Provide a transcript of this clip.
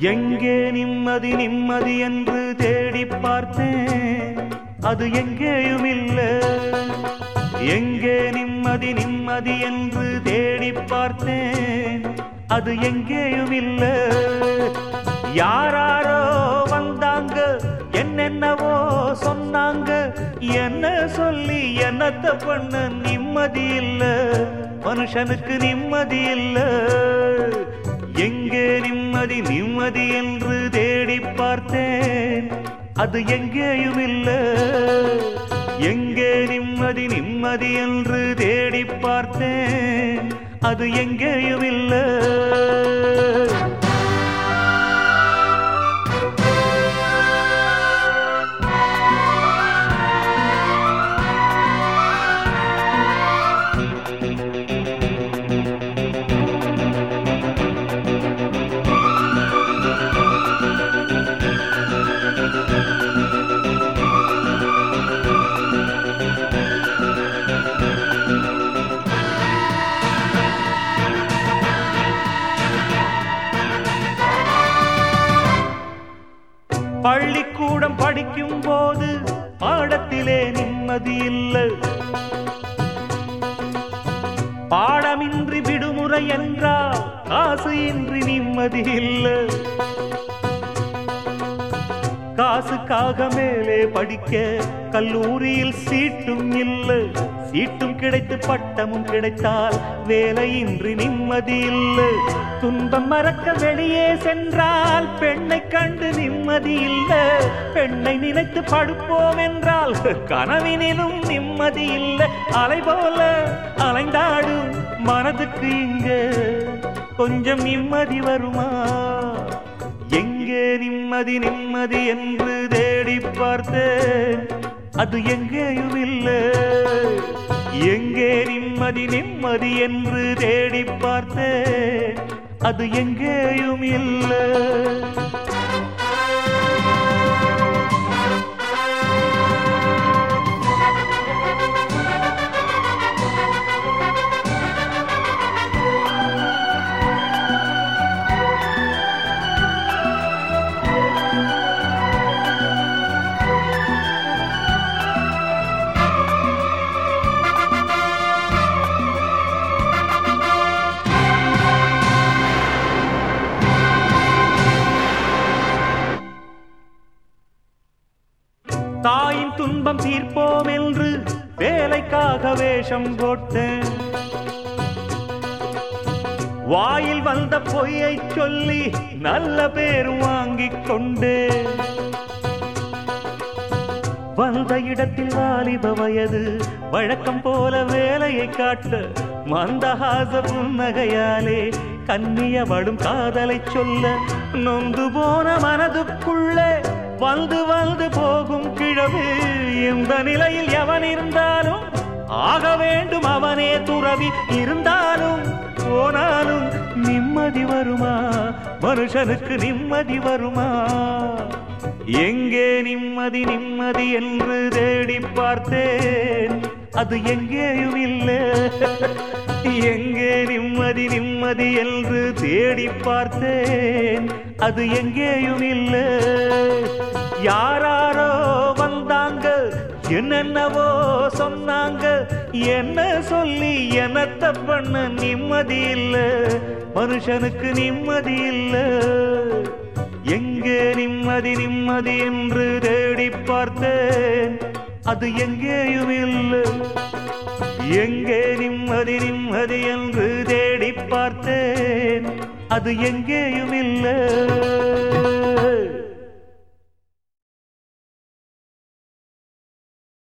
எங்கே நிம்மதி நிம்மதி என்று தேடி பார்த்தேன். அது எங்கேயும் இல்லை. எங்கே நிம்மதி நிம்மதி என்று தேடி பார்த்தேன். அது எங்கேயும் இல்லை. யாராரோ வந்தாங்க என்னென்னவோ சொன்னாங்க. என்ன சொல்லி என்னத்த பண்ண நிம்மதி இல்லை. மனுஷனுக்கு நிம்மதி இல்லை. எங்கே நிம்மதி நிம்மதி என்று தேடி பார்த்தேன். அது எங்கேயும் இல்லை. எங்கே நிம்மதி நிம்மதி என்று தேடி பார்த்தேன். அது எங்கேயும் இல்லை. படிக்கும் போது பாடத்திலே நிம்மதி இல்லை. பாடமின்றி விடுமுறை என்றால் காசு இன்றி நிம்மதி இல்லை. காசுக்காக மேலே படிக்க கல்லூரியில் சீட்டும் இல்லை. சீட்டும் கிடைத்து பட்டமும் கிடைத்தால் வேலையின்றி நிம்மதி இல்லை. துன்பம் மறக்க வெளியே சென்றால் பெண்ணை கண்டு நிம்மதி இல்லை பெண்ணை நினைத்து படுப்போம் என்றால் கனவினிலும் நிம்மதி இல்லை அலை போல அலைந்தாடும் மனதுக்கு இங்க கொஞ்சம் நிம்மதி வருமா? எங்கே நிம்மதி நிம்மதி என்று தேடி பார்த்தேன். அது எங்கேயும் இல்லை. எங்கே நிம்மதி நிம்மதி என்று தேடி பார்த்தேன். அது எங்கேயும் இல்லை. துன்பம் சீர்ப்போம் என்று வேலைக்காக வேஷம் போட்டேன் வாயில் வந்த பொய்யை சொல்லி நல்ல பேர் வாங்கிக் கொண்டு. வந்த இடத்தில் வாலிப வயது வழக்கம் போல வேலையை காட்ட. மந்தஹாச புன்னகையாலே கண்ணியவடும் காதலை சொல்ல நொந்து போன மனதுக்குள்ளே வந்து வந்து போகும் கிழவு இந்த நிலையில் எவன் இருந்தாலும் ஆக வேண்டும் அவனே துறவி இருந்தாலும் போனாலும் நிம்மதி வருமா? மனுஷனுக்கு நிம்மதி வருமா? எங்கே நிம்மதி நிம்மதி என்று தேடி பார்த்தேன். அது எங்கேயும் இல்லை. எங்கே நிம்மதி நிம்மதி என்று தேடி பார்த்தேன். அது எங்கேயும் இல்லை. யாராரோ வந்தாங்க என்னென்னவோ சொன்னாங்க. என்ன சொல்லி என்னத்த பண்ண நிம்மதி இல்லை. மனுஷனுக்கு நிம்மதி இல்லை. எங்கே நிம்மதி நிம்மதி என்று தேடி பார்த்தேன். அது எங்கேயும் இல்லை. எங்கே நிம்மதி நிம்மதி என்று தேடி பார்த்தேன். அது எங்கேயும் இல்லை.